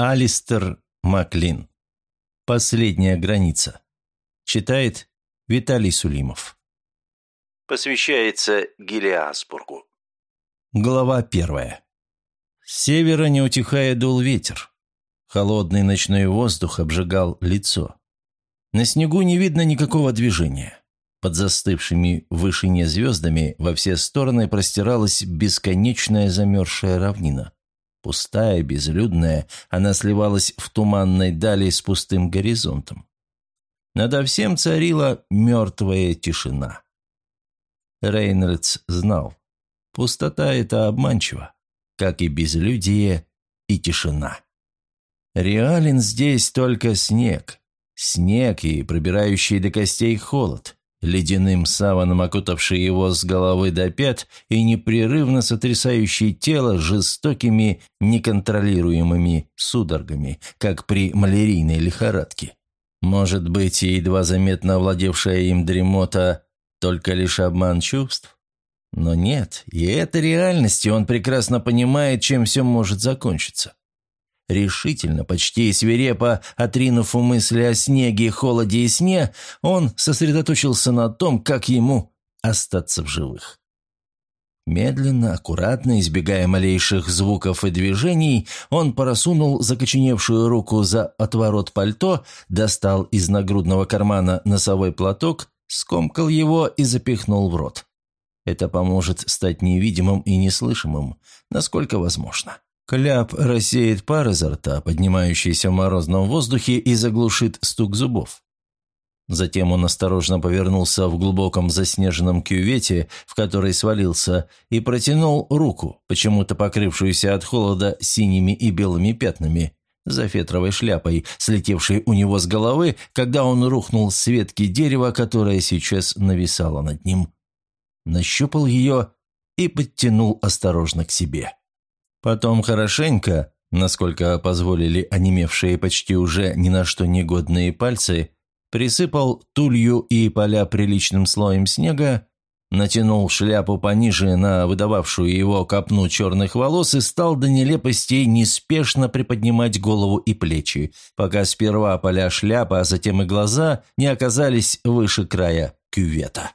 Алистер Маклин. Последняя граница. Читает Виталий Сулимов. Посвящается Гелиасбургу. Глава первая. С севера, не утихая, дул ветер. Холодный ночной воздух обжигал лицо. На снегу не видно никакого движения. Под застывшими в вышине звездами во все стороны простиралась бесконечная замерзшая равнина. Пустая, безлюдная, она сливалась в туманной дали с пустым горизонтом. Надо всем царила мертвая тишина. Рейнольдс знал, пустота – это обманчиво, как и безлюдие и тишина. Реален здесь только снег, снег и пробирающий до костей холод ледяным саваном окутавший его с головы до пят и непрерывно сотрясающий тело жестокими, неконтролируемыми судорогами, как при малярийной лихорадке. Может быть, едва заметно овладевшая им дремота только лишь обман чувств? Но нет, и это реальность, и он прекрасно понимает, чем все может закончиться. Решительно, почти свирепо, отринув мысли о снеге, холоде и сне, он сосредоточился на том, как ему остаться в живых. Медленно, аккуратно, избегая малейших звуков и движений, он просунул закоченевшую руку за отворот пальто, достал из нагрудного кармана носовой платок, скомкал его и запихнул в рот. Это поможет стать невидимым и неслышимым, насколько возможно. Кляп рассеет пар изо рта, поднимающийся в морозном воздухе, и заглушит стук зубов. Затем он осторожно повернулся в глубоком заснеженном кювете, в который свалился, и протянул руку, почему-то покрывшуюся от холода синими и белыми пятнами, за фетровой шляпой, слетевшей у него с головы, когда он рухнул с ветки дерева, которое сейчас нависало над ним. Нащупал ее и подтянул осторожно к себе. Потом хорошенько, насколько позволили онемевшие почти уже ни на что негодные пальцы, присыпал тулью и поля приличным слоем снега, натянул шляпу пониже на выдававшую его копну черных волос и стал до нелепостей неспешно приподнимать голову и плечи, пока сперва поля шляпы, а затем и глаза не оказались выше края кювета.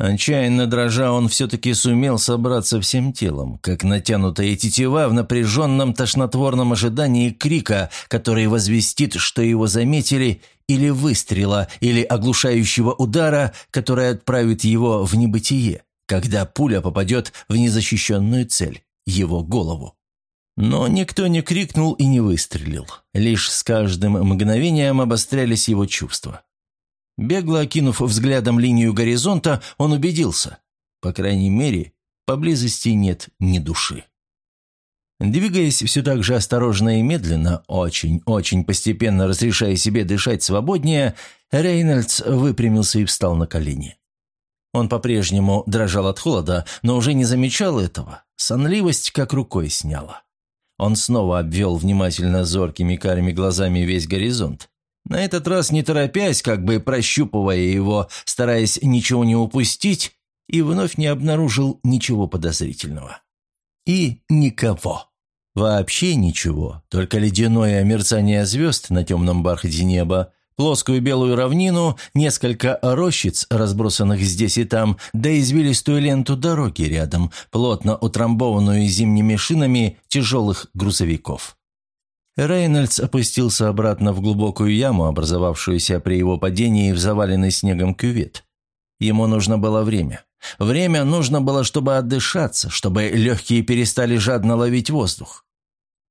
Отчаянно дрожа, он все-таки сумел собраться всем телом, как натянутая тетива в напряженном тошнотворном ожидании крика, который возвестит, что его заметили, или выстрела, или оглушающего удара, который отправит его в небытие, когда пуля попадет в незащищенную цель – его голову. Но никто не крикнул и не выстрелил. Лишь с каждым мгновением обострялись его чувства. Бегло окинув взглядом линию горизонта, он убедился. По крайней мере, поблизости нет ни души. Двигаясь все так же осторожно и медленно, очень-очень постепенно разрешая себе дышать свободнее, Рейнольдс выпрямился и встал на колени. Он по-прежнему дрожал от холода, но уже не замечал этого. Сонливость как рукой сняла. Он снова обвел внимательно зоркими карими глазами весь горизонт. На этот раз не торопясь, как бы прощупывая его, стараясь ничего не упустить, и вновь не обнаружил ничего подозрительного. И никого. Вообще ничего, только ледяное мерцание звезд на темном бархате неба, плоскую белую равнину, несколько рощиц, разбросанных здесь и там, да извилистую ленту дороги рядом, плотно утрамбованную зимними шинами тяжелых грузовиков. Рейнольдс опустился обратно в глубокую яму, образовавшуюся при его падении в заваленный снегом кювет. Ему нужно было время. Время нужно было, чтобы отдышаться, чтобы легкие перестали жадно ловить воздух.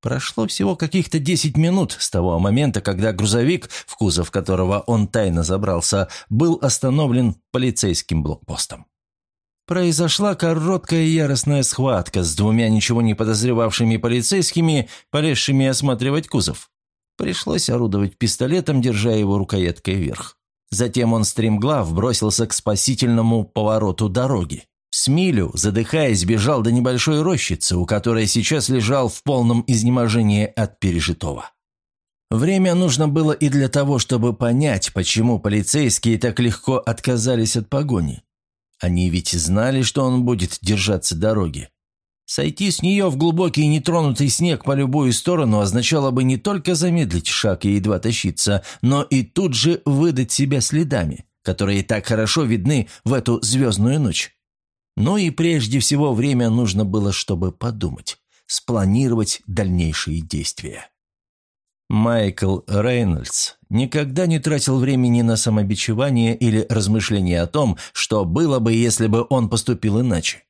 Прошло всего каких-то десять минут с того момента, когда грузовик, в кузов которого он тайно забрался, был остановлен полицейским блокпостом. Произошла короткая яростная схватка с двумя ничего не подозревавшими полицейскими, полезшими осматривать кузов. Пришлось орудовать пистолетом, держа его рукояткой вверх. Затем он стремглав бросился к спасительному повороту дороги. С милю, задыхаясь, бежал до небольшой рощицы, у которой сейчас лежал в полном изнеможении от пережитого. Время нужно было и для того, чтобы понять, почему полицейские так легко отказались от погони. Они ведь знали, что он будет держаться дороги. Сойти с нее в глубокий нетронутый снег по любую сторону означало бы не только замедлить шаг и едва тащиться, но и тут же выдать себя следами, которые так хорошо видны в эту звездную ночь. Ну и прежде всего время нужно было, чтобы подумать, спланировать дальнейшие действия. Майкл Рейнольдс никогда не тратил времени на самобичевание или размышления о том, что было бы, если бы он поступил иначе.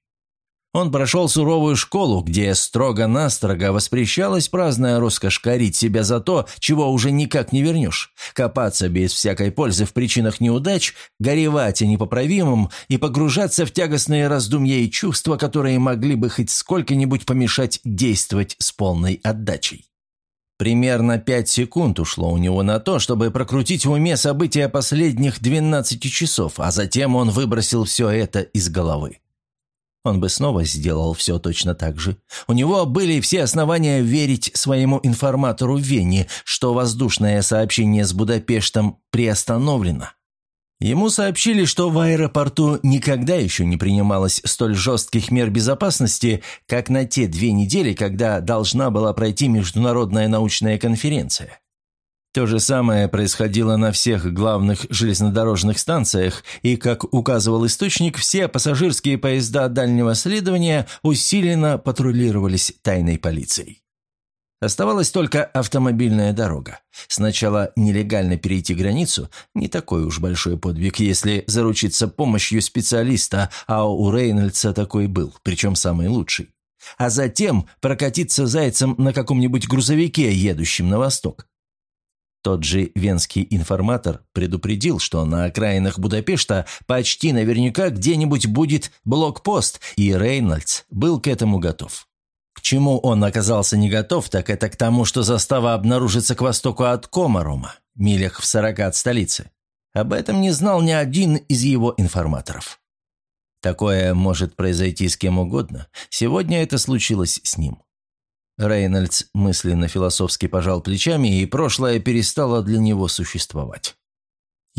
Он прошел суровую школу, где строго-настрого воспрещалась праздная роскошь корить себя за то, чего уже никак не вернешь, копаться без всякой пользы в причинах неудач, горевать о непоправимом и погружаться в тягостные раздумья и чувства, которые могли бы хоть сколько-нибудь помешать действовать с полной отдачей. Примерно пять секунд ушло у него на то, чтобы прокрутить в уме события последних 12 часов, а затем он выбросил все это из головы. Он бы снова сделал все точно так же. У него были все основания верить своему информатору Вене, что воздушное сообщение с Будапештом приостановлено. Ему сообщили, что в аэропорту никогда еще не принималось столь жестких мер безопасности, как на те две недели, когда должна была пройти международная научная конференция. То же самое происходило на всех главных железнодорожных станциях, и, как указывал источник, все пассажирские поезда дальнего следования усиленно патрулировались тайной полицией. Оставалась только автомобильная дорога. Сначала нелегально перейти границу – не такой уж большой подвиг, если заручиться помощью специалиста, а у Рейнольдса такой был, причем самый лучший. А затем прокатиться зайцем на каком-нибудь грузовике, едущем на восток. Тот же венский информатор предупредил, что на окраинах Будапешта почти наверняка где-нибудь будет блокпост, и Рейнольдс был к этому готов. К чему он оказался не готов, так это к тому, что застава обнаружится к востоку от Комарума, милях в сорока от столицы. Об этом не знал ни один из его информаторов. Такое может произойти с кем угодно. Сегодня это случилось с ним. Рейнольдс мысленно философски пожал плечами, и прошлое перестало для него существовать.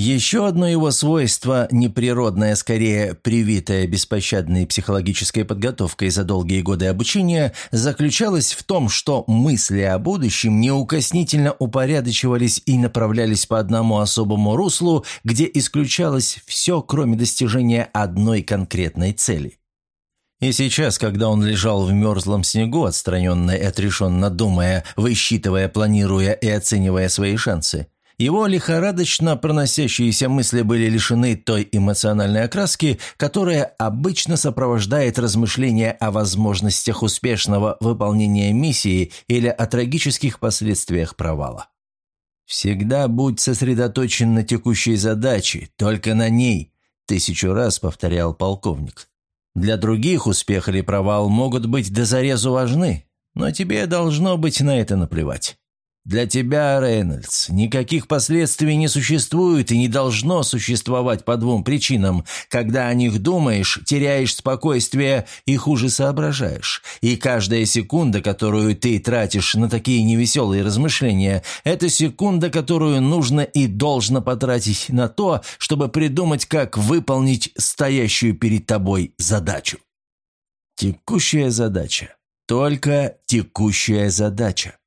Еще одно его свойство, неприродное, скорее привитое беспощадной психологической подготовкой за долгие годы обучения, заключалось в том, что мысли о будущем неукоснительно упорядочивались и направлялись по одному особому руслу, где исключалось все, кроме достижения одной конкретной цели. И сейчас, когда он лежал в мерзлом снегу, отстраненно и отрешенно думая, высчитывая, планируя и оценивая свои шансы, его лихорадочно проносящиеся мысли были лишены той эмоциональной окраски, которая обычно сопровождает размышления о возможностях успешного выполнения миссии или о трагических последствиях провала. «Всегда будь сосредоточен на текущей задаче, только на ней», – тысячу раз повторял полковник. Для других успех или провал могут быть до зарезу важны, но тебе должно быть на это наплевать. Для тебя, Рейнольдс, никаких последствий не существует и не должно существовать по двум причинам. Когда о них думаешь, теряешь спокойствие и хуже соображаешь. И каждая секунда, которую ты тратишь на такие невеселые размышления, это секунда, которую нужно и должно потратить на то, чтобы придумать, как выполнить стоящую перед тобой задачу. Текущая задача. Только текущая задача.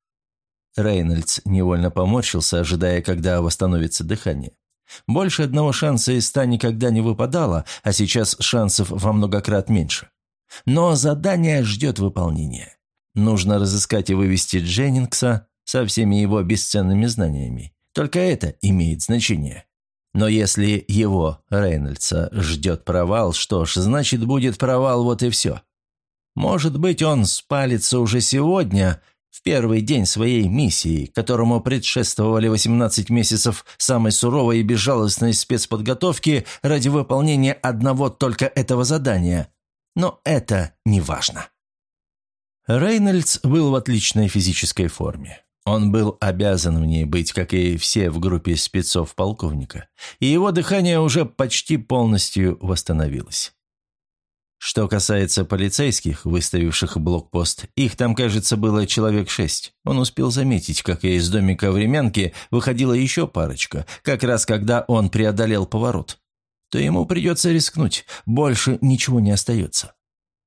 Рейнольдс невольно поморщился, ожидая, когда восстановится дыхание. Больше одного шанса из ста никогда не выпадало, а сейчас шансов во много крат меньше. Но задание ждет выполнения. Нужно разыскать и вывести Дженнингса со всеми его бесценными знаниями. Только это имеет значение. Но если его, Рейнольдса, ждет провал, что ж, значит, будет провал, вот и все. Может быть, он спалится уже сегодня, в первый день своей миссии, которому предшествовали 18 месяцев самой суровой и безжалостной спецподготовки ради выполнения одного только этого задания. Но это не важно. Рейнольдс был в отличной физической форме. Он был обязан в ней быть, как и все в группе спецов полковника, и его дыхание уже почти полностью восстановилось. Что касается полицейских, выставивших блокпост, их там, кажется, было человек шесть. Он успел заметить, как из домика времянки выходила еще парочка, как раз когда он преодолел поворот. То ему придется рискнуть, больше ничего не остается.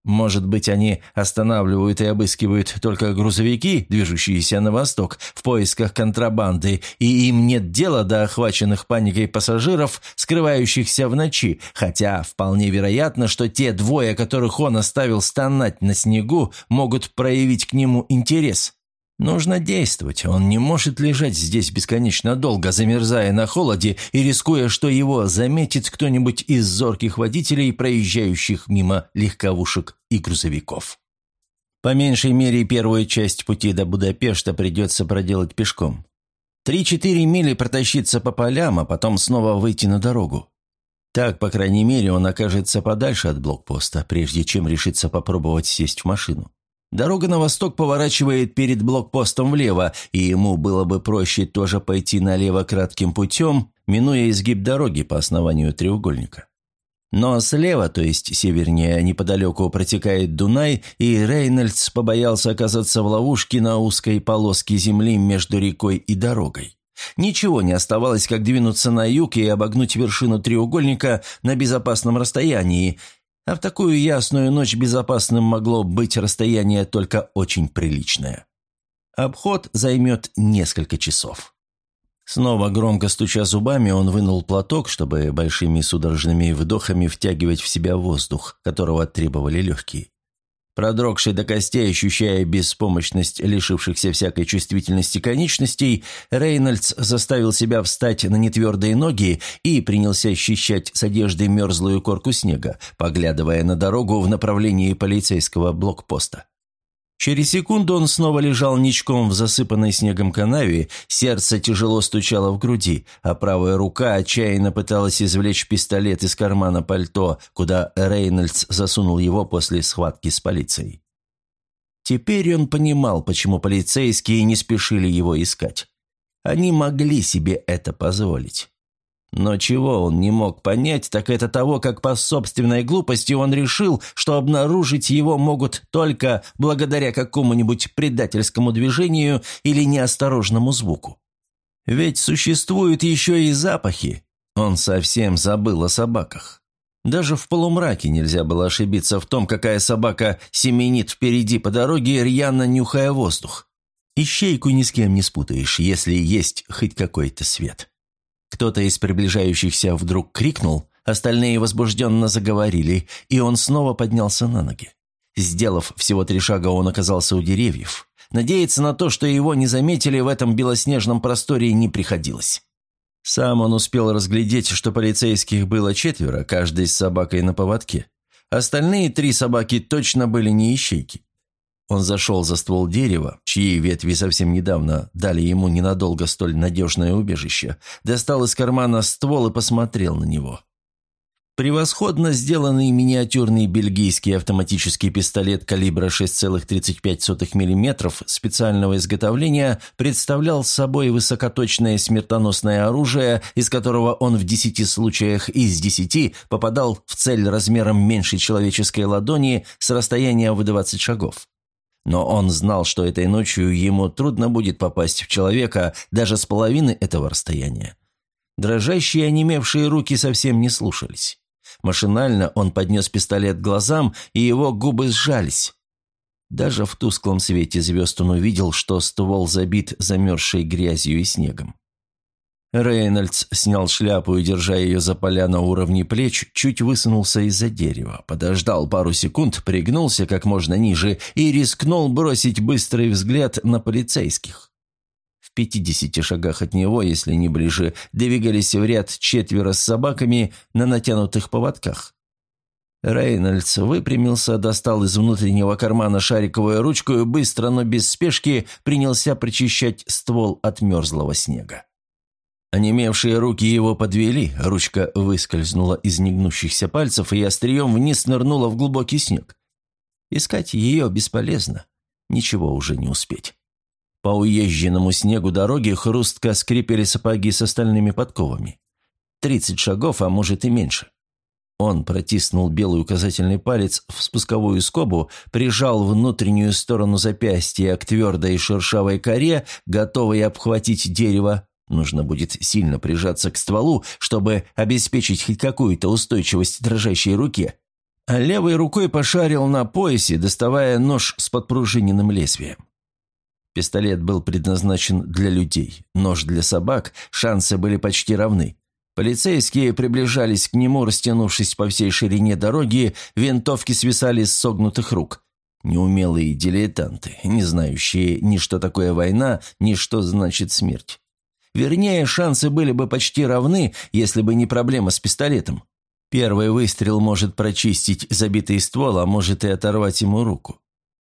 Может быть, они останавливают и обыскивают только грузовики, движущиеся на восток, в поисках контрабанды, и им нет дела до охваченных паникой пассажиров, скрывающихся в ночи, хотя вполне вероятно, что те двое, которых он оставил стонать на снегу, могут проявить к нему интерес. Нужно действовать, он не может лежать здесь бесконечно долго, замерзая на холоде и рискуя, что его заметит кто-нибудь из зорких водителей, проезжающих мимо легковушек и грузовиков. По меньшей мере, первую часть пути до Будапешта придется проделать пешком. Три-четыре мили протащиться по полям, а потом снова выйти на дорогу. Так, по крайней мере, он окажется подальше от блокпоста, прежде чем решится попробовать сесть в машину. Дорога на восток поворачивает перед блокпостом влево, и ему было бы проще тоже пойти налево кратким путем, минуя изгиб дороги по основанию треугольника. Но слева, то есть севернее, неподалеку протекает Дунай, и Рейнольдс побоялся оказаться в ловушке на узкой полоске земли между рекой и дорогой. Ничего не оставалось, как двинуться на юг и обогнуть вершину треугольника на безопасном расстоянии, а в такую ясную ночь безопасным могло быть расстояние только очень приличное. Обход займет несколько часов. Снова громко стуча зубами, он вынул платок, чтобы большими судорожными вдохами втягивать в себя воздух, которого требовали легкие. Продрогший до костей, ощущая беспомощность лишившихся всякой чувствительности конечностей, Рейнольдс заставил себя встать на нетвердые ноги и принялся ощущать с одежды мерзлую корку снега, поглядывая на дорогу в направлении полицейского блокпоста. Через секунду он снова лежал ничком в засыпанной снегом канаве, сердце тяжело стучало в груди, а правая рука отчаянно пыталась извлечь пистолет из кармана пальто, куда Рейнольдс засунул его после схватки с полицией. Теперь он понимал, почему полицейские не спешили его искать. Они могли себе это позволить. Но чего он не мог понять, так это того, как по собственной глупости он решил, что обнаружить его могут только благодаря какому-нибудь предательскому движению или неосторожному звуку. Ведь существуют еще и запахи. Он совсем забыл о собаках. Даже в полумраке нельзя было ошибиться в том, какая собака семенит впереди по дороге, рьяно нюхая воздух. Ищейку ни с кем не спутаешь, если есть хоть какой-то свет. Кто-то из приближающихся вдруг крикнул, остальные возбужденно заговорили, и он снова поднялся на ноги. Сделав всего три шага, он оказался у деревьев. Надеяться на то, что его не заметили в этом белоснежном просторе, не приходилось. Сам он успел разглядеть, что полицейских было четверо, каждый с собакой на поводке. Остальные три собаки точно были не ищейки. Он зашел за ствол дерева, чьи ветви совсем недавно дали ему ненадолго столь надежное убежище, достал из кармана ствол и посмотрел на него. Превосходно сделанный миниатюрный бельгийский автоматический пистолет калибра 6,35 мм специального изготовления представлял собой высокоточное смертоносное оружие, из которого он в десяти случаях из десяти попадал в цель размером меньше человеческой ладони с расстояния в 20 шагов. Но он знал, что этой ночью ему трудно будет попасть в человека даже с половины этого расстояния. Дрожащие онемевшие руки совсем не слушались. Машинально он поднес пистолет к глазам, и его губы сжались. Даже в тусклом свете звезд он увидел, что ствол забит замерзшей грязью и снегом. Рейнольдс снял шляпу и, держа ее за поля на уровне плеч, чуть высунулся из-за дерева, подождал пару секунд, пригнулся как можно ниже и рискнул бросить быстрый взгляд на полицейских. В пятидесяти шагах от него, если не ближе, двигались в ряд четверо с собаками на натянутых поводках. Рейнольдс выпрямился, достал из внутреннего кармана шариковую ручку и быстро, но без спешки принялся прочищать ствол от мерзлого снега. Онемевшие руки его подвели, ручка выскользнула из негнущихся пальцев и острием вниз нырнула в глубокий снег. Искать ее бесполезно, ничего уже не успеть. По уезженному снегу дороги хрустко скрипели сапоги с остальными подковами. Тридцать шагов, а может и меньше. Он протиснул белый указательный палец в спусковую скобу, прижал внутреннюю сторону запястья к твердой шершавой коре, готовой обхватить дерево, Нужно будет сильно прижаться к стволу, чтобы обеспечить хоть какую-то устойчивость дрожащей руке. а левой рукой пошарил на поясе, доставая нож с подпружиненным лезвием. Пистолет был предназначен для людей, нож для собак, шансы были почти равны. Полицейские приближались к нему, растянувшись по всей ширине дороги, винтовки свисали с согнутых рук. Неумелые дилетанты, не знающие ни что такое война, ни что значит смерть. Вернее, шансы были бы почти равны, если бы не проблема с пистолетом. Первый выстрел может прочистить забитый ствол, а может и оторвать ему руку.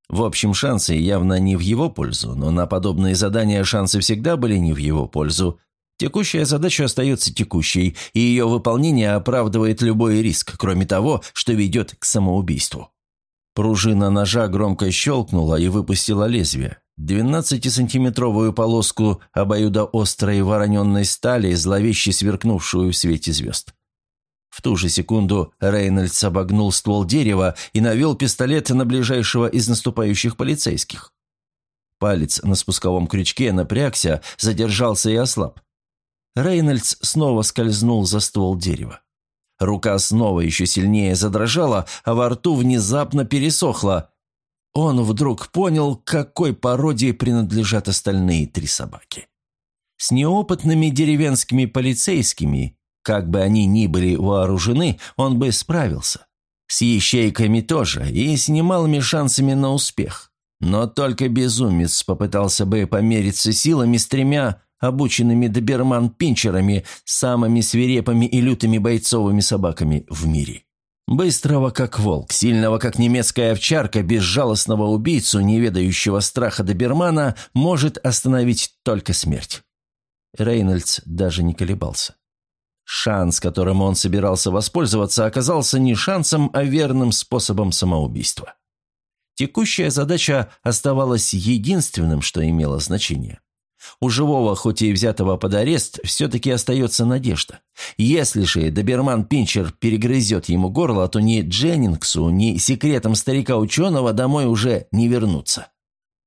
В общем, шансы явно не в его пользу, но на подобные задания шансы всегда были не в его пользу. Текущая задача остается текущей, и ее выполнение оправдывает любой риск, кроме того, что ведет к самоубийству. Пружина ножа громко щелкнула и выпустила лезвие. Двенадцатисантиметровую полоску обоюдоострой вороненной стали, зловеще сверкнувшую в свете звезд. В ту же секунду Рейнольдс обогнул ствол дерева и навел пистолет на ближайшего из наступающих полицейских. Палец на спусковом крючке напрягся, задержался и ослаб. Рейнольдс снова скользнул за ствол дерева. Рука снова еще сильнее задрожала, а во рту внезапно пересохла. Он вдруг понял, какой породе принадлежат остальные три собаки. С неопытными деревенскими полицейскими как бы они ни были вооружены, он бы справился. С ящейками тоже и с немалыми шансами на успех. Но только безумец попытался бы помериться силами с тремя обученными доберман-пинчерами, самыми свирепыми и лютыми бойцовыми собаками в мире. Быстрого как волк, сильного как немецкая овчарка, безжалостного убийцу, не ведающего страха добермана, может остановить только смерть. Рейнольдс даже не колебался. Шанс, которым он собирался воспользоваться, оказался не шансом, а верным способом самоубийства. Текущая задача оставалась единственным, что имело значение. У живого, хоть и взятого под арест, все-таки остается надежда. Если же доберман Пинчер перегрызет ему горло, то ни Дженнингсу, ни секретом старика-ученого домой уже не вернуться.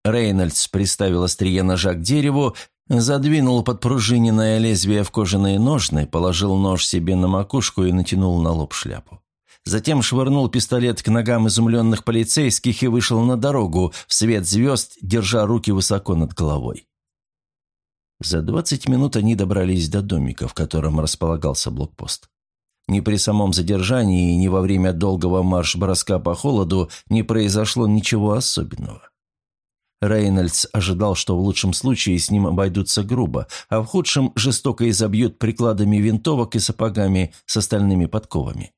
Рейнольдс приставил острие ножа к дереву, Задвинул подпружиненное лезвие в кожаные ножны, положил нож себе на макушку и натянул на лоб шляпу. Затем швырнул пистолет к ногам изумленных полицейских и вышел на дорогу, в свет звезд, держа руки высоко над головой. За двадцать минут они добрались до домика, в котором располагался блокпост. Ни при самом задержании, ни во время долгого марш-броска по холоду не произошло ничего особенного. Рейнольдс ожидал, что в лучшем случае с ним обойдутся грубо, а в худшем жестоко изобьют прикладами винтовок и сапогами с остальными подковами.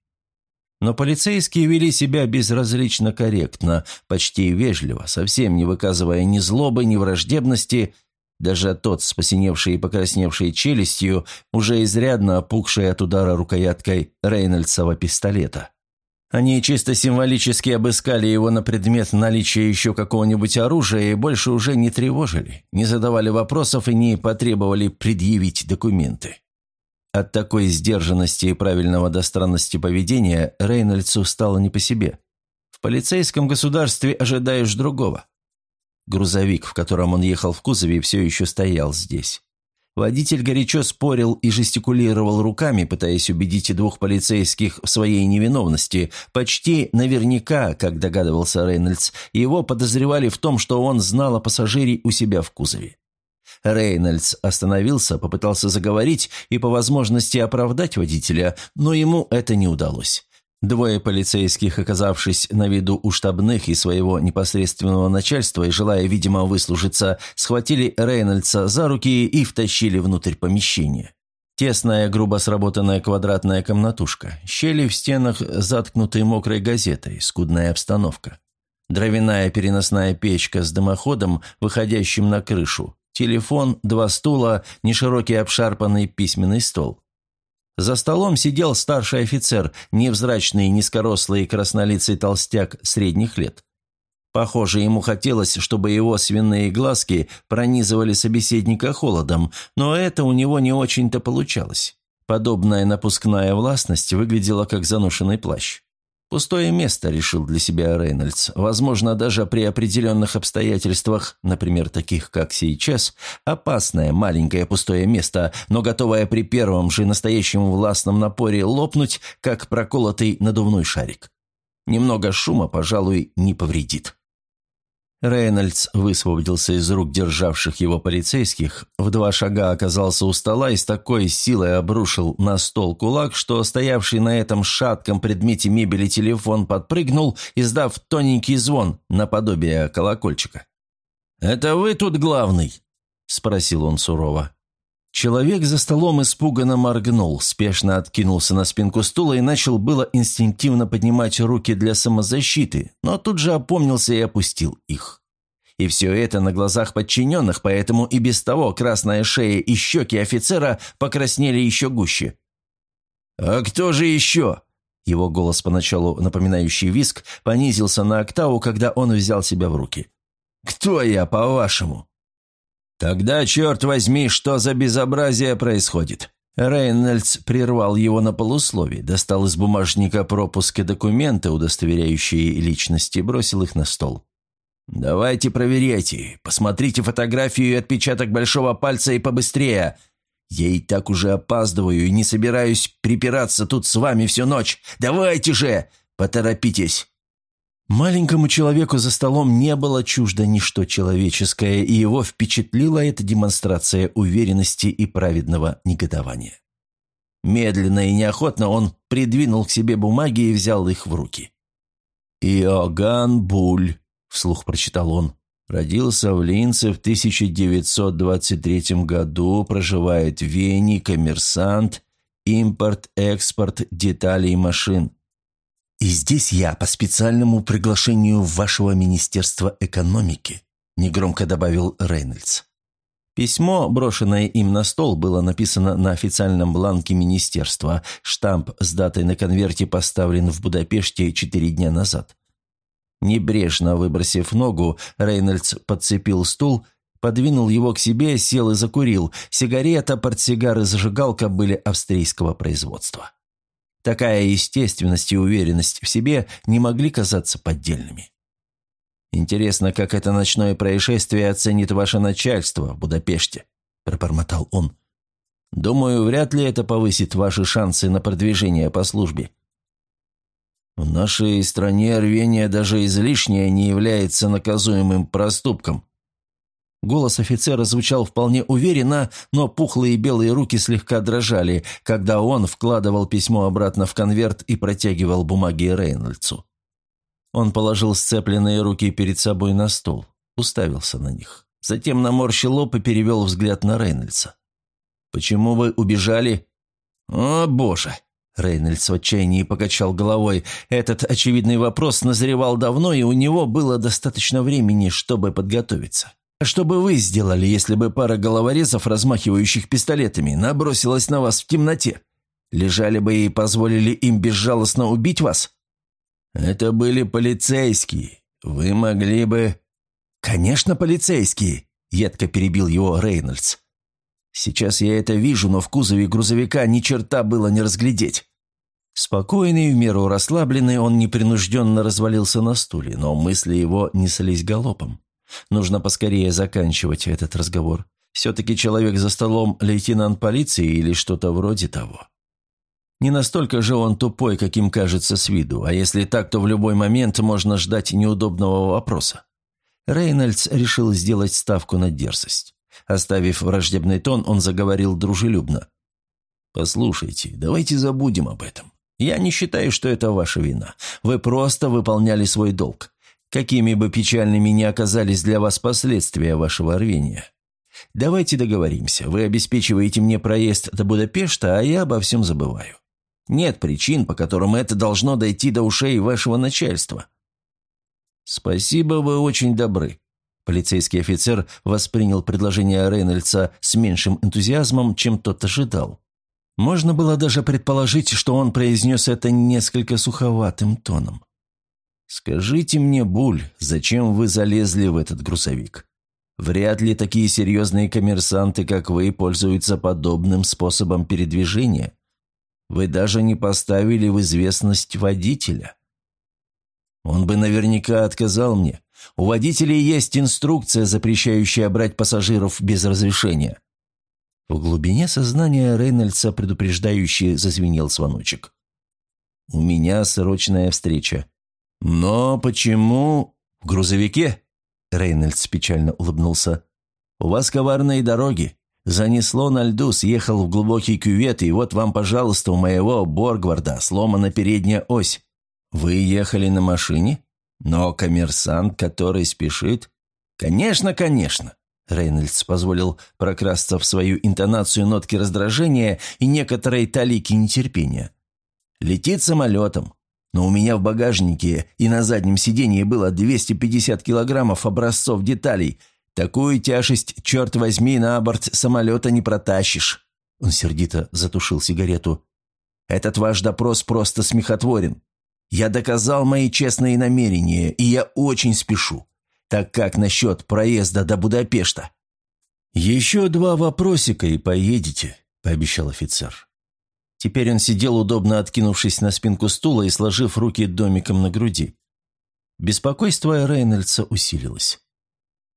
Но полицейские вели себя безразлично корректно, почти вежливо, совсем не выказывая ни злобы, ни враждебности. Даже тот с посиневшей и покрасневшей челюстью, уже изрядно опухший от удара рукояткой Рейнольдсова пистолета. Они чисто символически обыскали его на предмет наличия еще какого-нибудь оружия и больше уже не тревожили, не задавали вопросов и не потребовали предъявить документы. От такой сдержанности и правильного до странности поведения Рейнольдсу стало не по себе. В полицейском государстве ожидаешь другого. Грузовик, в котором он ехал в кузове, все еще стоял здесь. Водитель горячо спорил и жестикулировал руками, пытаясь убедить двух полицейских в своей невиновности. Почти наверняка, как догадывался Рейнольдс, его подозревали в том, что он знал о пассажире у себя в кузове. Рейнольдс остановился, попытался заговорить и по возможности оправдать водителя, но ему это не удалось. Двое полицейских, оказавшись на виду у штабных и своего непосредственного начальства и желая, видимо, выслужиться, схватили Рейнольдса за руки и втащили внутрь помещения. Тесная, грубо сработанная квадратная комнатушка, щели в стенах, заткнутые мокрой газетой, скудная обстановка. Дровяная переносная печка с дымоходом, выходящим на крышу, телефон, два стула, неширокий обшарпанный письменный стол. За столом сидел старший офицер, невзрачный, низкорослый, краснолицый толстяк средних лет. Похоже, ему хотелось, чтобы его свиные глазки пронизывали собеседника холодом, но это у него не очень-то получалось. Подобная напускная властность выглядела как заношенный плащ. Пустое место, решил для себя Рейнольдс. Возможно, даже при определенных обстоятельствах, например, таких, как сейчас, опасное маленькое пустое место, но готовое при первом же настоящем властном напоре лопнуть, как проколотый надувной шарик. Немного шума, пожалуй, не повредит». Рейнольдс высвободился из рук державших его полицейских, в два шага оказался у стола и с такой силой обрушил на стол кулак, что стоявший на этом шатком предмете мебели телефон подпрыгнул, издав тоненький звон наподобие колокольчика. «Это вы тут главный?» – спросил он сурово. Человек за столом испуганно моргнул, спешно откинулся на спинку стула и начал было инстинктивно поднимать руки для самозащиты, но тут же опомнился и опустил их. И все это на глазах подчиненных, поэтому и без того красная шея и щеки офицера покраснели еще гуще. «А кто же еще?» Его голос, поначалу напоминающий виск, понизился на октаву, когда он взял себя в руки. «Кто я, по-вашему?» «Тогда, черт возьми, что за безобразие происходит?» Рейнольдс прервал его на полусловие, достал из бумажника пропуск и документы, удостоверяющие личности, бросил их на стол. «Давайте проверяйте. Посмотрите фотографию и отпечаток большого пальца и побыстрее. Я и так уже опаздываю и не собираюсь припираться тут с вами всю ночь. Давайте же! Поторопитесь!» Маленькому человеку за столом не было чуждо ничто человеческое, и его впечатлила эта демонстрация уверенности и праведного негодования. Медленно и неохотно он придвинул к себе бумаги и взял их в руки. «Иоганн Буль», — вслух прочитал он, — «родился в Линце в 1923 году, проживает в Вене, коммерсант, импорт, экспорт деталей машин». И здесь я по специальному приглашению вашего Министерства экономики», – негромко добавил Рейнольдс. Письмо, брошенное им на стол, было написано на официальном бланке министерства. Штамп с датой на конверте поставлен в Будапеште четыре дня назад. Небрежно выбросив ногу, Рейнольдс подцепил стул, подвинул его к себе, сел и закурил. Сигарета, портсигар и зажигалка были австрийского производства. Такая естественность и уверенность в себе не могли казаться поддельными. «Интересно, как это ночное происшествие оценит ваше начальство в Будапеште», – пробормотал он. «Думаю, вряд ли это повысит ваши шансы на продвижение по службе». «В нашей стране рвение даже излишнее не является наказуемым проступком», Голос офицера звучал вполне уверенно, но пухлые белые руки слегка дрожали, когда он вкладывал письмо обратно в конверт и протягивал бумаги Рейнольдсу. Он положил сцепленные руки перед собой на стол, уставился на них. Затем наморщил лоб и перевел взгляд на Рейнольдса. «Почему вы убежали?» «О, боже!» Рейнольдс в отчаянии покачал головой. Этот очевидный вопрос назревал давно, и у него было достаточно времени, чтобы подготовиться. Что бы вы сделали, если бы пара головорезов, размахивающих пистолетами, набросилась на вас в темноте? Лежали бы и позволили им безжалостно убить вас? Это были полицейские. Вы могли бы... Конечно, полицейские, едко перебил его Рейнольдс. Сейчас я это вижу, но в кузове грузовика ни черта было не разглядеть. Спокойный, в меру расслабленный, он непринужденно развалился на стуле, но мысли его неслись галопом. Нужно поскорее заканчивать этот разговор. Все-таки человек за столом лейтенант полиции или что-то вроде того. Не настолько же он тупой, каким кажется с виду, а если так, то в любой момент можно ждать неудобного вопроса. Рейнольдс решил сделать ставку на дерзость. Оставив враждебный тон, он заговорил дружелюбно. «Послушайте, давайте забудем об этом. Я не считаю, что это ваша вина. Вы просто выполняли свой долг какими бы печальными ни оказались для вас последствия вашего рвения. Давайте договоримся, вы обеспечиваете мне проезд до Будапешта, а я обо всем забываю. Нет причин, по которым это должно дойти до ушей вашего начальства». «Спасибо, вы очень добры». Полицейский офицер воспринял предложение Рейнольдса с меньшим энтузиазмом, чем тот ожидал. Можно было даже предположить, что он произнес это несколько суховатым тоном. «Скажите мне, Буль, зачем вы залезли в этот грузовик? Вряд ли такие серьезные коммерсанты, как вы, пользуются подобным способом передвижения. Вы даже не поставили в известность водителя». Он бы наверняка отказал мне. У водителей есть инструкция, запрещающая брать пассажиров без разрешения. В глубине сознания Рейнольдса предупреждающий зазвенел звоночек. «У меня срочная встреча. «Но почему...» «В грузовике?» Рейнольдс печально улыбнулся. «У вас коварные дороги. Занесло на льду, съехал в глубокий кювет, и вот вам, пожалуйста, у моего Боргварда сломана передняя ось. Вы ехали на машине? Но коммерсант, который спешит...» «Конечно, конечно!» Рейнольдс позволил прокрасться в свою интонацию нотки раздражения и некоторой талики нетерпения. «Летит самолетом, но у меня в багажнике и на заднем сиденье было 250 килограммов образцов деталей. Такую тяжесть, черт возьми, на борт самолета не протащишь». Он сердито затушил сигарету. «Этот ваш допрос просто смехотворен. Я доказал мои честные намерения, и я очень спешу. Так как насчет проезда до Будапешта?» «Еще два вопросика и поедете», – пообещал офицер. Теперь он сидел, удобно откинувшись на спинку стула и сложив руки домиком на груди. Беспокойство Рейнольдса усилилось.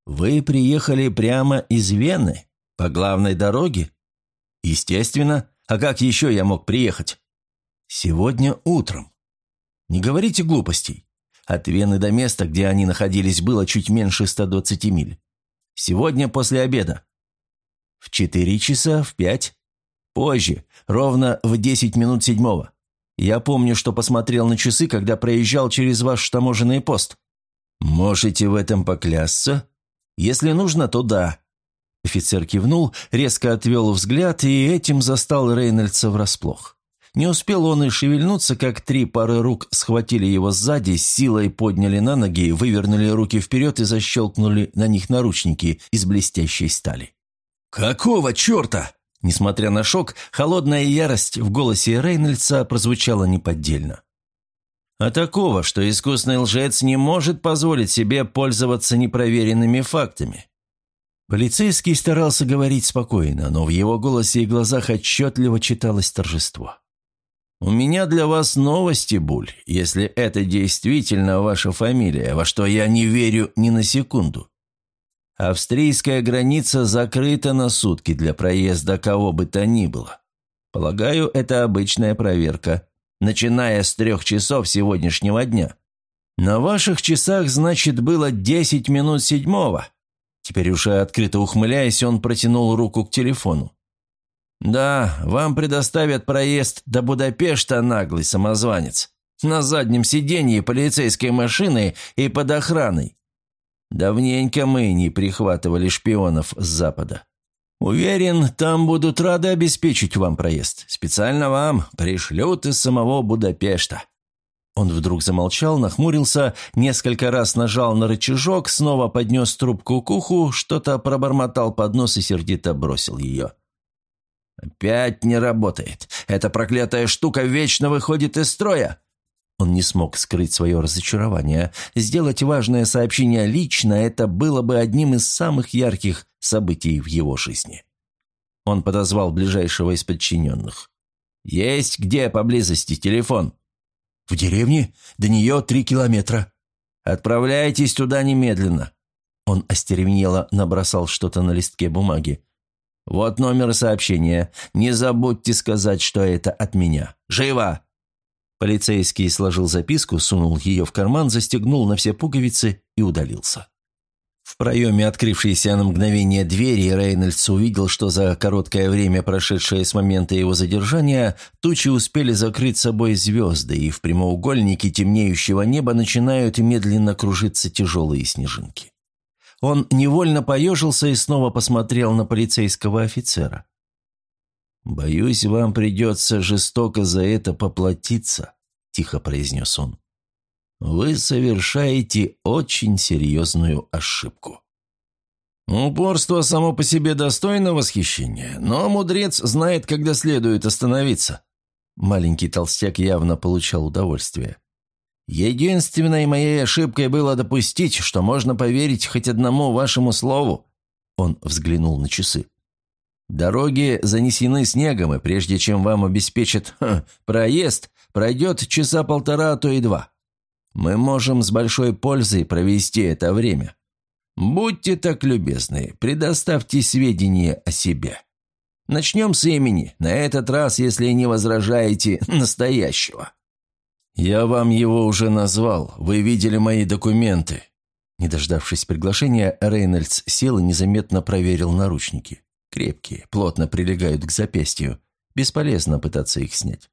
«Вы приехали прямо из Вены? По главной дороге?» «Естественно. А как еще я мог приехать?» «Сегодня утром. Не говорите глупостей. От Вены до места, где они находились, было чуть меньше 120 миль. Сегодня после обеда. В четыре часа, в пять. Позже, ровно в десять минут седьмого. Я помню, что посмотрел на часы, когда проезжал через ваш таможенный пост. Можете в этом поклясться? Если нужно, то да». Офицер кивнул, резко отвел взгляд и этим застал Рейнольдса врасплох. Не успел он и шевельнуться, как три пары рук схватили его сзади, силой подняли на ноги, вывернули руки вперед и защелкнули на них наручники из блестящей стали. «Какого черта?» Несмотря на шок, холодная ярость в голосе Рейнольдса прозвучала неподдельно. А такого, что искусный лжец не может позволить себе пользоваться непроверенными фактами. Полицейский старался говорить спокойно, но в его голосе и глазах отчетливо читалось торжество. «У меня для вас новости, Буль, если это действительно ваша фамилия, во что я не верю ни на секунду. Австрийская граница закрыта на сутки для проезда кого бы то ни было. Полагаю, это обычная проверка, начиная с трех часов сегодняшнего дня. На ваших часах, значит, было десять минут седьмого. Теперь уже открыто ухмыляясь, он протянул руку к телефону. «Да, вам предоставят проезд до Будапешта, наглый самозванец. На заднем сиденье полицейской машины и под охраной. Давненько мы не прихватывали шпионов с Запада. Уверен, там будут рады обеспечить вам проезд. Специально вам пришлют из самого Будапешта». Он вдруг замолчал, нахмурился, несколько раз нажал на рычажок, снова поднес трубку к уху, что-то пробормотал под нос и сердито бросил ее. «Опять не работает. Эта проклятая штука вечно выходит из строя. Он не смог скрыть свое разочарование. Сделать важное сообщение лично – это было бы одним из самых ярких событий в его жизни. Он подозвал ближайшего из подчиненных. «Есть где поблизости телефон?» «В деревне? До нее три километра». «Отправляйтесь туда немедленно». Он остервенело набросал что-то на листке бумаги. «Вот номер сообщения. Не забудьте сказать, что это от меня. Живо!» Полицейский сложил записку, сунул ее в карман, застегнул на все пуговицы и удалился. В проеме открывшейся на мгновение двери Рейнольдс увидел, что за короткое время, прошедшее с момента его задержания, тучи успели закрыть собой звезды, и в прямоугольнике темнеющего неба начинают медленно кружиться тяжелые снежинки. Он невольно поежился и снова посмотрел на полицейского офицера. «Боюсь, вам придется жестоко за это поплатиться», – тихо произнес он. «Вы совершаете очень серьезную ошибку». Упорство само по себе достойно восхищения, но мудрец знает, когда следует остановиться. Маленький толстяк явно получал удовольствие. Единственной моей ошибкой было допустить, что можно поверить хоть одному вашему слову. Он взглянул на часы. Дороги занесены снегом, и прежде чем вам обеспечат ха, проезд, пройдет часа полтора, а то и два. Мы можем с большой пользой провести это время. Будьте так любезны, предоставьте сведения о себе. Начнем с имени, на этот раз, если не возражаете, настоящего». «Я вам его уже назвал. Вы видели мои документы». Не дождавшись приглашения, Рейнольдс сел и незаметно проверил наручники. Крепкие, плотно прилегают к запястью. Бесполезно пытаться их снять.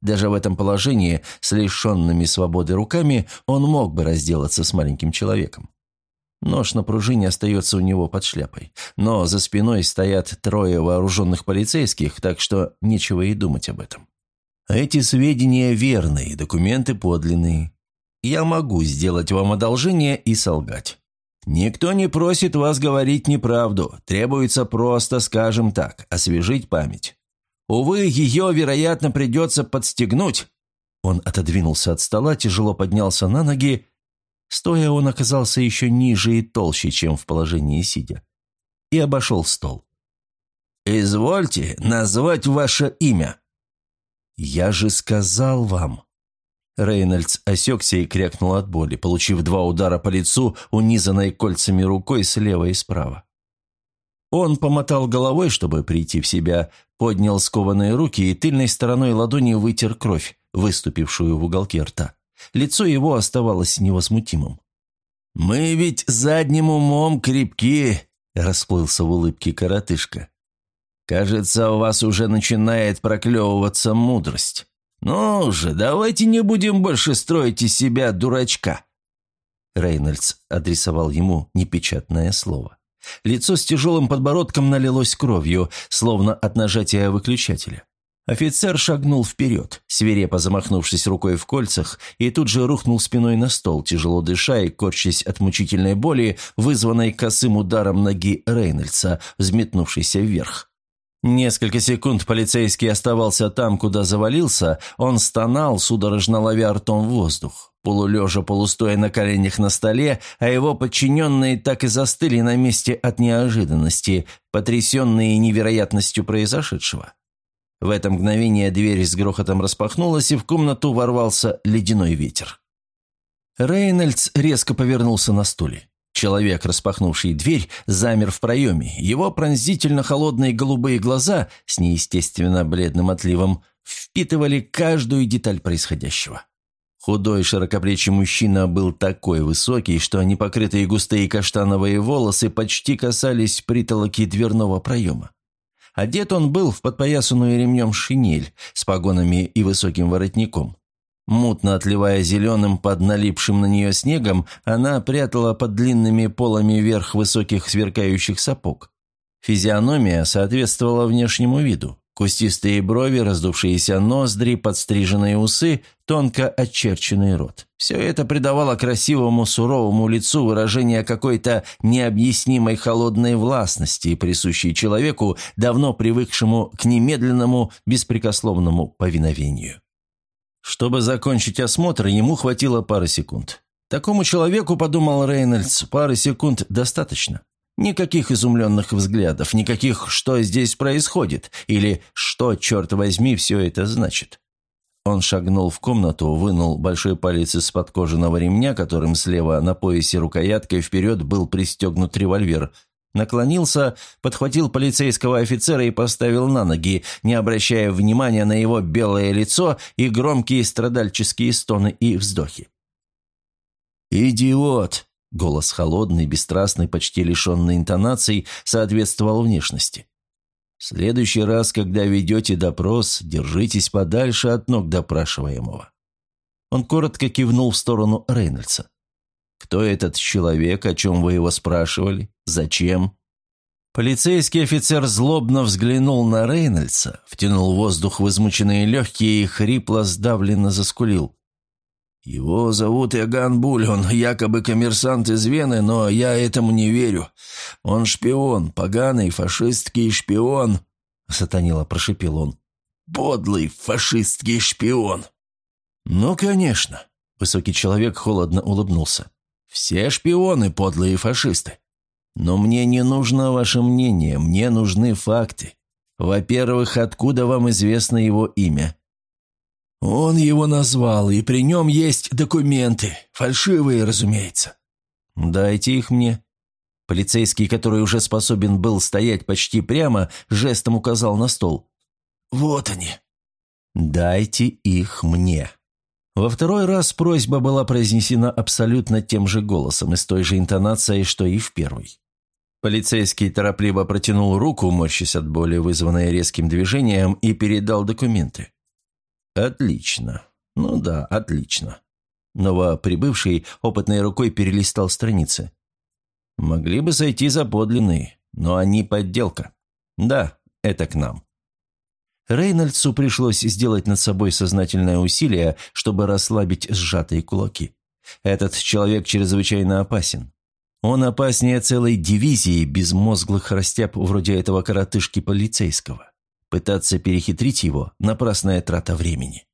Даже в этом положении, с лишенными свободы руками, он мог бы разделаться с маленьким человеком. Нож на пружине остается у него под шляпой, но за спиной стоят трое вооруженных полицейских, так что нечего и думать об этом. Эти сведения верные, документы подлинные. Я могу сделать вам одолжение и солгать. Никто не просит вас говорить неправду, требуется просто, скажем так, освежить память. Увы, ее, вероятно, придется подстегнуть». Он отодвинулся от стола, тяжело поднялся на ноги. Стоя, он оказался еще ниже и толще, чем в положении сидя. И обошел стол. «Извольте назвать ваше имя». «Я же сказал вам». Рейнольдс осекся и крякнул от боли, получив два удара по лицу, унизанной кольцами рукой слева и справа. Он помотал головой, чтобы прийти в себя, поднял скованные руки и тыльной стороной ладони вытер кровь, выступившую в уголке рта. Лицо его оставалось невозмутимым. «Мы ведь задним умом крепки», — расплылся в улыбке коротышка. «Кажется, у вас уже начинает проклевываться мудрость. Ну же, давайте не будем больше строить из себя дурачка». Рейнольдс адресовал ему непечатное слово. Лицо с тяжелым подбородком налилось кровью, словно от нажатия выключателя. Офицер шагнул вперед, свирепо замахнувшись рукой в кольцах, и тут же рухнул спиной на стол, тяжело дыша и корчась от мучительной боли, вызванной косым ударом ноги Рейнольдса, взметнувшейся вверх. Несколько секунд полицейский оставался там, куда завалился, он стонал, судорожно ловя ртом воздух, полулежа, полустоя на коленях на столе, а его подчиненные так и застыли на месте от неожиданности, потрясенные невероятностью произошедшего. В это мгновение дверь с грохотом распахнулась, и в комнату ворвался ледяной ветер. Рейнольдс резко повернулся на стуле. Человек, распахнувший дверь, замер в проеме. Его пронзительно холодные голубые глаза с неестественно бледным отливом впитывали каждую деталь происходящего. Худой широкоплечий мужчина был такой высокий, что непокрытые густые каштановые волосы почти касались притолоки дверного проема. Одет он был в подпоясанную ремнем шинель с погонами и высоким воротником. Мутно отливая зеленым под налипшим на нее снегом, она прятала под длинными полами верх высоких сверкающих сапог. Физиономия соответствовала внешнему виду. Кустистые брови, раздувшиеся ноздри, подстриженные усы, тонко очерченный рот. Все это придавало красивому суровому лицу выражение какой-то необъяснимой холодной властности, присущей человеку, давно привыкшему к немедленному, беспрекословному повиновению. Чтобы закончить осмотр, ему хватило пары секунд. Такому человеку, подумал Рейнольдс, пары секунд достаточно. Никаких изумленных взглядов, никаких «что здесь происходит» или «что, черт возьми, все это значит». Он шагнул в комнату, вынул большой палец из-под кожаного ремня, которым слева на поясе рукояткой вперед был пристегнут револьвер, Наклонился, подхватил полицейского офицера и поставил на ноги, не обращая внимания на его белое лицо и громкие страдальческие стоны и вздохи. «Идиот!» — голос холодный, бесстрастный, почти лишенный интонаций, соответствовал внешности. «В следующий раз, когда ведете допрос, держитесь подальше от ног допрашиваемого». Он коротко кивнул в сторону Рейнольдса. Кто этот человек, о чем вы его спрашивали? Зачем?» Полицейский офицер злобно взглянул на Рейнольдса, втянул воздух в измученные легкие и хрипло сдавленно заскулил. «Его зовут Иоганн Буль, он якобы коммерсант из Вены, но я этому не верю. Он шпион, поганый фашистский шпион», — сатанило прошипел он. «Подлый фашистский шпион». «Ну, конечно», — высокий человек холодно улыбнулся. Все шпионы – подлые фашисты. Но мне не нужно ваше мнение, мне нужны факты. Во-первых, откуда вам известно его имя? Он его назвал, и при нем есть документы, фальшивые, разумеется. Дайте их мне. Полицейский, который уже способен был стоять почти прямо, жестом указал на стол. Вот они. Дайте их мне. Во второй раз просьба была произнесена абсолютно тем же голосом и с той же интонацией, что и в первый. Полицейский торопливо протянул руку, морщась от боли, вызванной резким движением, и передал документы. «Отлично. Ну да, отлично». Новоприбывший опытной рукой перелистал страницы. «Могли бы зайти за подлинные, но они подделка. Да, это к нам». Рейнольдсу пришлось сделать над собой сознательное усилие, чтобы расслабить сжатые кулаки. Этот человек чрезвычайно опасен. Он опаснее целой дивизии безмозглых растяб вроде этого коротышки полицейского. Пытаться перехитрить его – напрасная трата времени.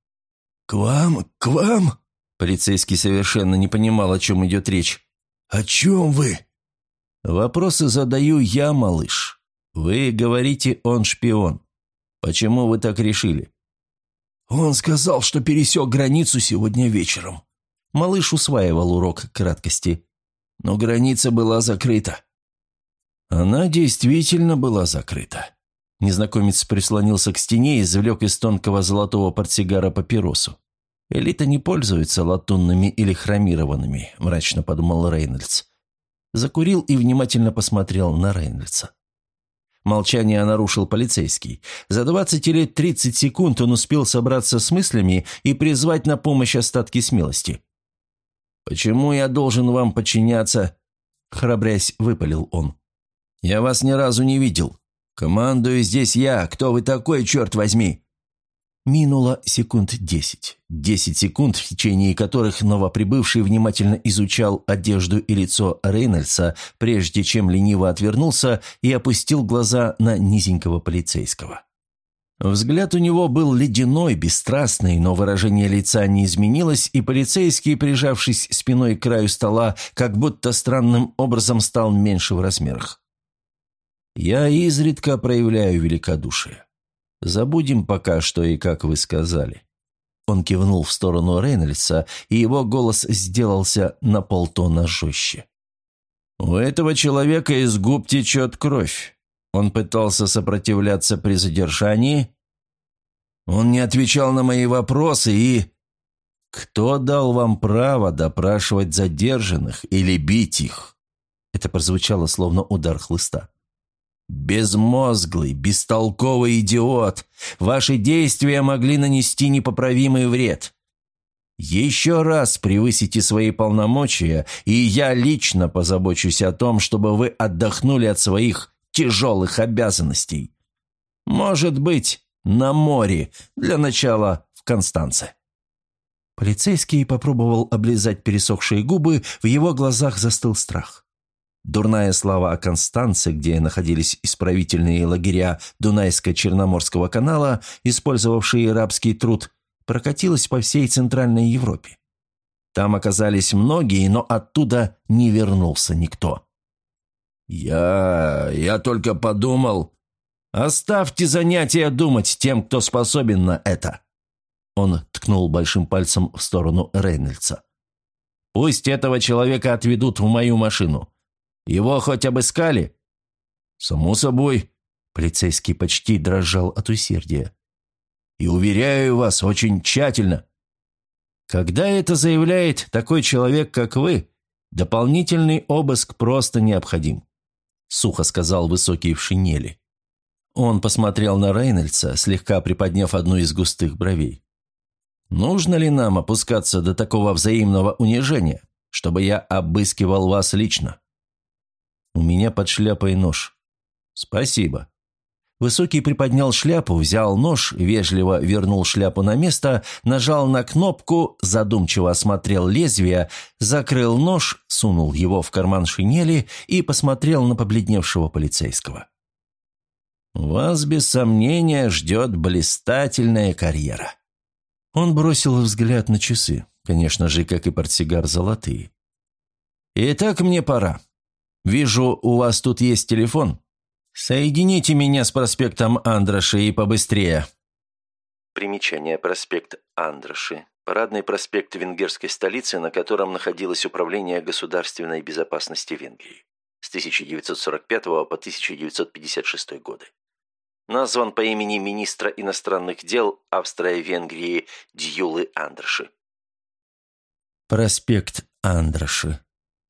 «К вам? К вам?» Полицейский совершенно не понимал, о чем идет речь. «О чем вы?» «Вопросы задаю я, малыш. Вы говорите, он шпион. Почему вы так решили?» «Он сказал, что пересек границу сегодня вечером». Малыш усваивал урок краткости но граница была закрыта». Она действительно была закрыта. Незнакомец прислонился к стене и извлек из тонкого золотого портсигара папиросу. «Элита не пользуется латунными или хромированными», – мрачно подумал Рейнольдс. Закурил и внимательно посмотрел на Рейнольдса. Молчание нарушил полицейский. За двадцать или тридцать секунд он успел собраться с мыслями и призвать на помощь остатки смелости. «Почему я должен вам подчиняться?» Храбрясь, выпалил он. «Я вас ни разу не видел. Командую здесь я. Кто вы такой, черт возьми?» Минуло секунд десять. Десять секунд, в течение которых новоприбывший внимательно изучал одежду и лицо Рейнольдса, прежде чем лениво отвернулся и опустил глаза на низенького полицейского. Взгляд у него был ледяной, бесстрастный, но выражение лица не изменилось, и полицейский, прижавшись спиной к краю стола, как будто странным образом стал меньше в размерах. «Я изредка проявляю великодушие. Забудем пока, что и как вы сказали». Он кивнул в сторону Рейнольдса, и его голос сделался на полтона жестче. «У этого человека из губ течет кровь. Он пытался сопротивляться при задержании. Он не отвечал на мои вопросы и... Кто дал вам право допрашивать задержанных или бить их? Это прозвучало словно удар хлыста. «Безмозглый, бестолковый идиот! Ваши действия могли нанести непоправимый вред. Еще раз превысите свои полномочия, и я лично позабочусь о том, чтобы вы отдохнули от своих тяжелых обязанностей. Может быть, на море, для начала в Констанце». Полицейский попробовал облизать пересохшие губы, в его глазах застыл страх. Дурная слава о Констанце, где находились исправительные лагеря Дунайско-Черноморского канала, использовавшие рабский труд, прокатилась по всей Центральной Европе. Там оказались многие, но оттуда не вернулся никто. «Я... я только подумал...» «Оставьте занятия думать тем, кто способен на это!» Он ткнул большим пальцем в сторону Рейнольдса. «Пусть этого человека отведут в мою машину. Его хоть обыскали?» «Само собой». Полицейский почти дрожал от усердия. «И уверяю вас, очень тщательно». «Когда это заявляет такой человек, как вы, дополнительный обыск просто необходим сухо сказал высокий в шинели. Он посмотрел на Рейнольдса, слегка приподняв одну из густых бровей. «Нужно ли нам опускаться до такого взаимного унижения, чтобы я обыскивал вас лично?» «У меня под шляпой нож». «Спасибо». Высокий приподнял шляпу, взял нож, вежливо вернул шляпу на место, нажал на кнопку, задумчиво осмотрел лезвие, закрыл нож, сунул его в карман шинели и посмотрел на побледневшего полицейского. «Вас, без сомнения, ждет блистательная карьера». Он бросил взгляд на часы, конечно же, как и портсигар золотые. «Итак, мне пора. Вижу, у вас тут есть телефон». «Соедините меня с проспектом Андраши и побыстрее». Примечание. Проспект Андраши. Парадный проспект венгерской столицы, на котором находилось Управление государственной безопасности Венгрии с 1945 по 1956 годы. Назван по имени министра иностранных дел Австрии-Венгрии Дьюлы Андраши. Проспект Андраши.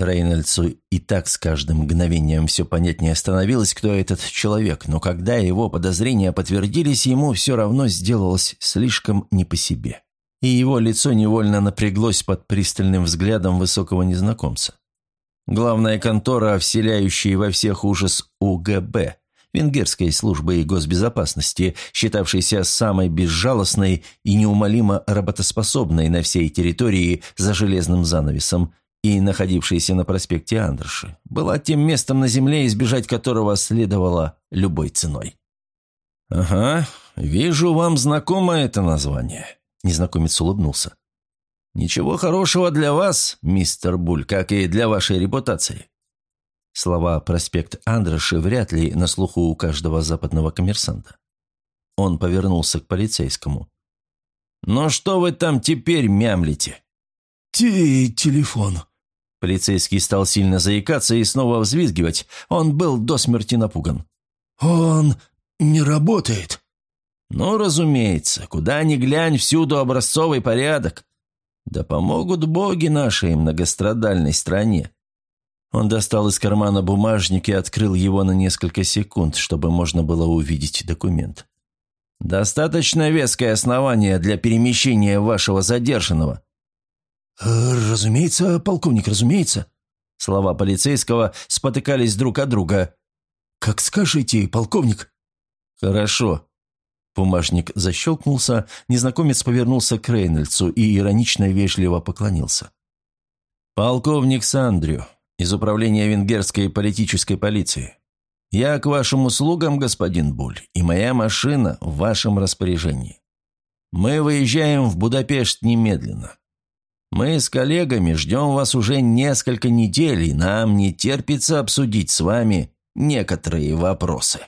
Рейнольдсу и так с каждым мгновением все понятнее становилось, кто этот человек, но когда его подозрения подтвердились, ему все равно сделалось слишком не по себе. И его лицо невольно напряглось под пристальным взглядом высокого незнакомца. Главная контора, вселяющая во всех ужас УГБ, Венгерской службы госбезопасности, считавшейся самой безжалостной и неумолимо работоспособной на всей территории за железным занавесом, и находившаяся на проспекте Андерши, была тем местом на земле, избежать которого следовало любой ценой. «Ага, вижу, вам знакомо это название», – незнакомец улыбнулся. «Ничего хорошего для вас, мистер Буль, как и для вашей репутации». Слова «проспект Андроши» вряд ли на слуху у каждого западного коммерсанта. Он повернулся к полицейскому. «Ну что вы там теперь мямлите?» «Те телефон», Полицейский стал сильно заикаться и снова взвизгивать. Он был до смерти напуган. «Он не работает». «Ну, разумеется. Куда ни глянь, всюду образцовый порядок. Да помогут боги нашей многострадальной стране». Он достал из кармана бумажник и открыл его на несколько секунд, чтобы можно было увидеть документ. «Достаточно веское основание для перемещения вашего задержанного», «Разумеется, полковник, разумеется». Слова полицейского спотыкались друг от друга. «Как скажете, полковник». «Хорошо». Бумажник защелкнулся, незнакомец повернулся к Рейнольдсу и иронично вежливо поклонился. «Полковник Сандрю, из Управления Венгерской политической полиции. Я к вашим услугам, господин Буль, и моя машина в вашем распоряжении. Мы выезжаем в Будапешт немедленно. Мы с коллегами ждем вас уже несколько недель, и нам не терпится обсудить с вами некоторые вопросы».